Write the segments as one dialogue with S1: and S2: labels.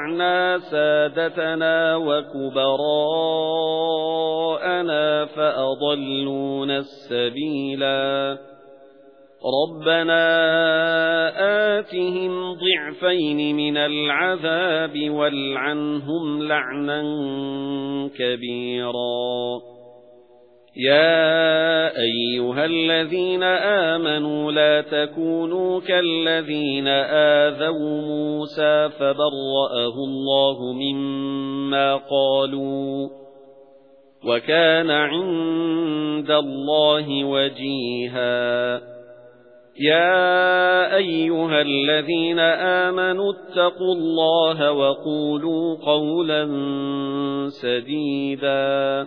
S1: أَطَعْنَا سَادَتَنَا وَكُبَرَاءَنَا فَأَضَلُّونَا السَّبِيلَا. رَبَّنَا آتِهِمْ ضِعْفَيْنِ مِنَ الْعَذَابِ وَالْعَنْهُمْ لَعْنًا كَبِيرًا. يَا أَيُّهَا الَّذِينَ آمَنُوا لَا تَكُونُوا كَالَّذِينَ آذَوْا مُوسَى فَبَرَّأَهُ اللَّهُ مِمَّا قَالُوا وَكَانَ عِندَ اللَّهِ وَجِيهًا. يَا أَيُّهَا الَّذِينَ آمَنُوا اتَّقُوا اللَّهَ وَقُولُوا قَوْلًا سَدِيدًا.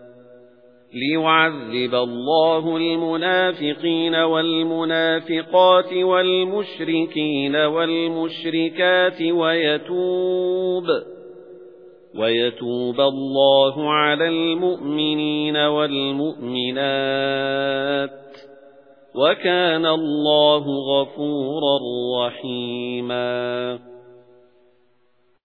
S1: لِيُعَذِّبَ اللَّهُ الْمُنَافِقِينَ وَالْمُنَافِقَاتِ وَالْمُشْرِكِينَ وَالْمُشْرِكَاتِ وَيَتُوبَ وَيَتُوبَ اللَّهُ عَلَى الْمُؤْمِنِينَ وَالْمُؤْمِنَاتِ وَكَانَ اللَّهُ غَفُورًا رَّحِيمًا